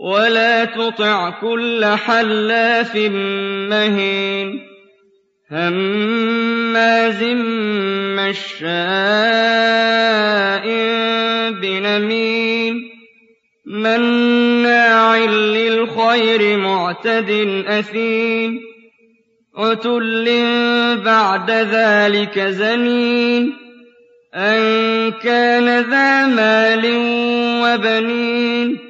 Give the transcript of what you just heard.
ولا تطع كل حلاف مهين هماز مشاء بنميم مناع للخير معتد أثيم عتل بعد ذلك زنين أن كان ذا مال وبنين